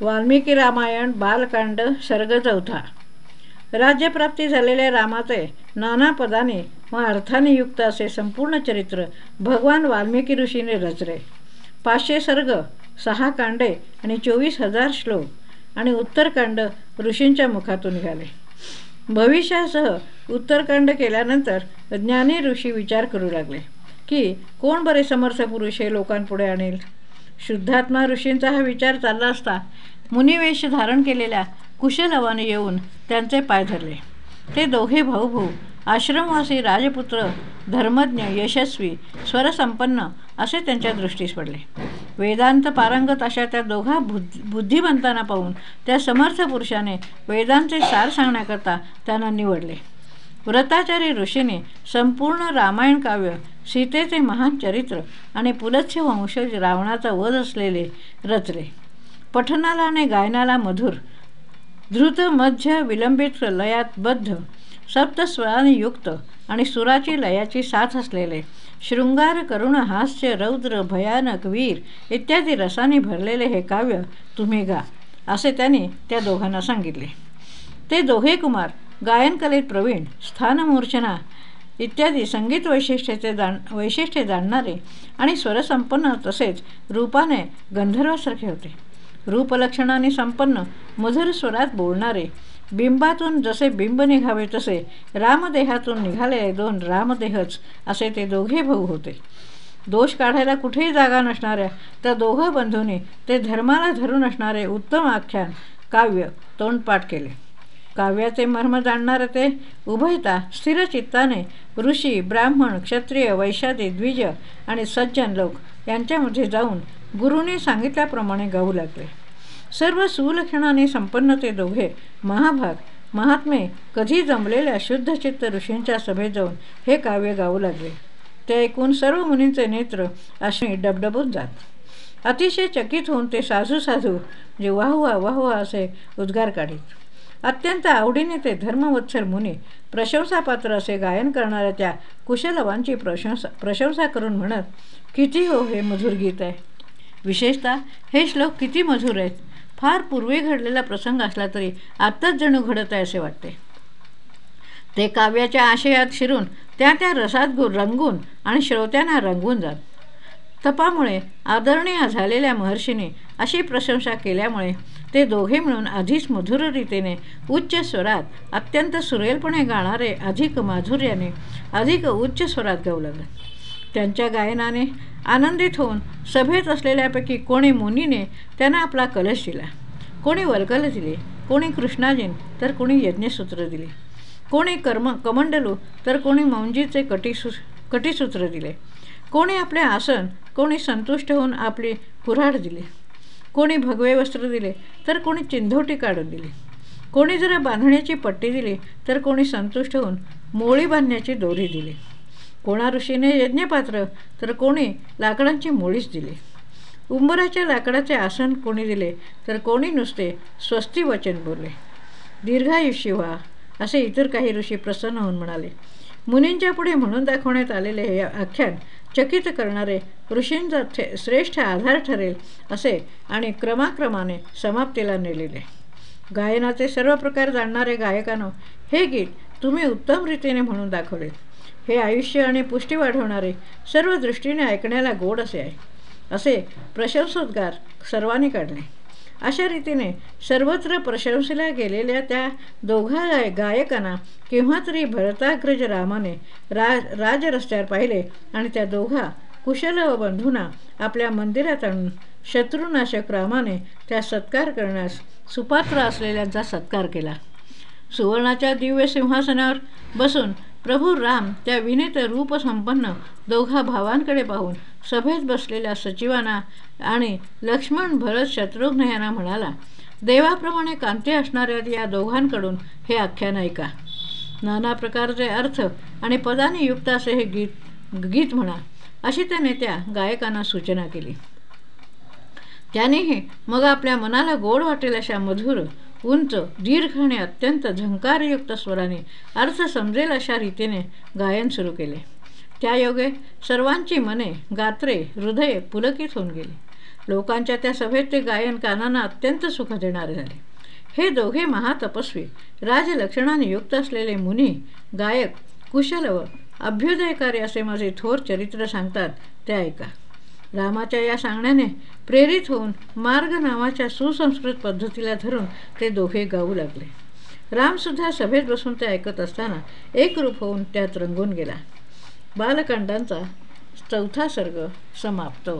वाल्मिकी रामायण बालकांड सर्ग चौथा राज्यप्राप्ती झालेल्या रामाचे नाना पदाने व अर्थाने युक्त असे संपूर्ण चरित्र भगवान वाल्मिकी ऋषीने रचले. पाचशे सर्ग सहा कांडे आणि चोवीस हजार श्लोक आणि उत्तरकांड ऋषींच्या मुखातून निघाले. भविष्यासह उत्तरकांड केल्यानंतर ज्ञानी ऋषी विचार करू लागले की कोण बरे समर्थ पुरुष हे लोकांपुढे आणेल? शुद्धात्मा ऋषींचा हा विचार चालला असता मुनिवेश धारण केलेल्या कुशलवाने येऊन त्यांचे पाय धरले. ते दोघे भाऊ भाऊ आश्रमवासी राजपुत्र धर्मज्ञ यशस्वी स्वरसंपन्न असे त्यांच्या दृष्टीस पडले. वेदांत पारंगत अशा त्या दोघा बुद्ध बुद्धिमंतांना पाहून त्या समर्थ पुरुषाने वेदांचे सार सांगण्याकरता त्यांना निवडले. व्रताचारी ऋषीने संपूर्ण रामायण काव्य सीतेचे महान चरित्र आणि पुलत्स्य वंशज रावणाचा वध असलेले रचले. पठनाला आणि गायनाला मधुर धृत मध्य विलंबित लयातबद्ध सप्तस्वराने युक्त आणि सुराची लयाची साथ असलेले शृंगार करुण हास्य रौद्र भयानक वीर इत्यादी रसाने भरलेले हे काव्य तुम्ही गा असे त्यांनी त्या दोघांना सांगितले. ते दोघे कुमार गायनकलेत प्रवीण स्थानमूर्छना इत्यादी संगीत वैशिष्ट्याचे जाण वैशिष्ट्ये जाणणारे आणि स्वरसंपन्न तसेच रूपाने गंधर्वासारखे होते. रूपलक्षणाने संपन्न मधुर स्वरात बोलणारे बिंबातून जसे बिंब निघावे तसे रामदेहातून निघाले दोन रामदेहच असे ते दोघे भाऊ होते. दोष काढायला कुठेही जागा नसणाऱ्या त्या दोघं बंधूंनी ते धर्माला धरून असणारे उत्तम आख्यान काव्य तोंडपाठ केले. काव्याचे मर्म जाणणारे ते उभयता स्थिरचित्ताने ऋषी ब्राह्मण क्षत्रिय वैशादी द्विज आणि सज्जन लोक यांच्यामध्ये जाऊन गुरुने सांगितल्याप्रमाणे गाऊ लागले. सर्व सुलक्षणाने संपन्न ते दोघे महाभाग महात्मे कधी जमलेल्या शुद्धचित्त ऋषींच्या सभेत जाऊन हे काव्य गाऊ लागले. ते ऐकून सर्व मुनींचे नेत्र अशी डबडबून जात. अतिशय चकित होऊन ते साधू साधू जे वाहुवा वाहवा असे उद्गार काढीत. अत्यंत आवडीने ते धर्मवत्सर मुनी प्रशंसापात्र असे गायन करणाऱ्या त्या कुशलवांची प्रशंसा प्रशंसा करून म्हणत किती हो हे मधुर गीत आहे. विशेषतः हे श्लोक किती मधुर आहेत. फार पूर्वी घडलेला प्रसंग असला तरी आत्ताच जणू घडत आहे असे वाटते. ते काव्याच्या आशयात शिरून त्या त्या रसात गु रंगून आणि श्रोत्यांना रंगून जात. तपामुळे आदरणीय झालेल्या महर्षीने अशी प्रशंसा केल्यामुळे ते दोघे मिळून आधीच मधुर रीतीने उच्च स्वरात अत्यंत सुरेलपणे गाणारे अधिक माधुर्याने अधिक उच्च स्वरात गाऊ लागले. त्यांच्या गायनाने आनंदित होऊन सभेत असलेल्यापैकी कोणी मुनीने त्यांना आपला कलश दिला. कोणी वल्कल दिले कोणी कृष्णाजीन तर कोणी यज्ञसूत्र दिले. कोणी कर्म कमंडलू तर कोणी मौंजीचे कटीसू कटीसूत्र दिले. कोणी आपले आसन कोणी संतुष्ट होऊन आपली कुऱ्हाड दिली. कोणी भगवे वस्त्र दिले तर कोणी चिंधोटी काढून दिली. कोणी जरा बांधण्याची पट्टी दिली तर कोणी संतुष्ट होऊन मोळी बांधण्याची दोरी दिली. कोणा ऋषीने यज्ञपात्र तर कोणी लाकडांची मोळीच दिली. उंबराच्या लाकडाचे आसन कोणी दिले तर कोणी नुसते स्वस्ती वचन बोलले. दीर्घायुष्य व्हा असे इतर काही ऋषी प्रसन्न होऊन म्हणाले. मुनींच्या पुढे म्हणून दाखवण्यात आलेले हे आख्यान चकित करणारे ऋषींचा श्रेष्ठ आधार ठरेल असे आणि क्रमाक्रमाने समाप्तीला नेलेले. गायनाचे सर्व प्रकार जाणणारे गायकांनो हे गीत तुम्ही उत्तम रीतीने म्हणून दाखवले. हे आयुष्य आणि पुष्टी वाढवणारे सर्व दृष्टीने ऐकण्याला गोड असे आहे. असे प्रशंसोद्गार सर्वांनी काढले. अशा रीतीने सर्वत्र प्रशंसेला गेलेल्या त्या दोघा गायकांना केव्हा तरी भरताग्रज रामाने राज राजरस्त्यावर पाहिले आणि त्या दोघा कुशल व बंधूंना आपल्या मंदिरात आणून शत्रुनाशक रामाने त्या सत्कार करण्यास सुपात्र असलेल्यांचा सत्कार केला. सुवर्णाच्या दिव्य सिंहासनावर बसून प्रभू राम त्या विनीत रूपसंपन्न दोघा भावांकडे पाहून सभेत बसलेल्या सचिवांना आणि लक्ष्मण भरत शत्रुघ्न यांना म्हणाला देवाप्रमाणे कांती असणाऱ्या या दोघांकडून हे आख्यान ऐका. नाना प्रकारचे अर्थ आणि पदाने युक्त असे हे गीत गीत म्हणा अशी त्याने त्या गायकांना सूचना केली. त्यानेही मग आपल्या मनाला गोड वाटेल अशा मधुर उंच दीर्घ आणि अत्यंत झंकारयुक्त स्वराने अर्थ समजेल अशा रीतीने गायन सुरू केले. त्यायोगे सर्वांची मने गात्रे हृदय पुलकित होऊन गेली. लोकांच्या त्या सभेत ते गायन कानांना अत्यंत सुख देणारे झाले. हे दोघे महातपस्वी राजलक्षणाने युक्त असलेले मुनी गायक कुशल व अभ्युदयकारी असे माझे थोर चरित्र सांगतात ते ऐका. रामाच्या या सांगण्याने प्रेरित होऊन मार्ग नावाच्या सुसंस्कृत पद्धतीला धरून ते दोघे गाऊ लागले. रामसुद्धा सभेत बसून ते ऐकत असताना एकरूप होऊन त्यात रंगून गेला. बालकांडांचा चौथा सर्ग समाप्त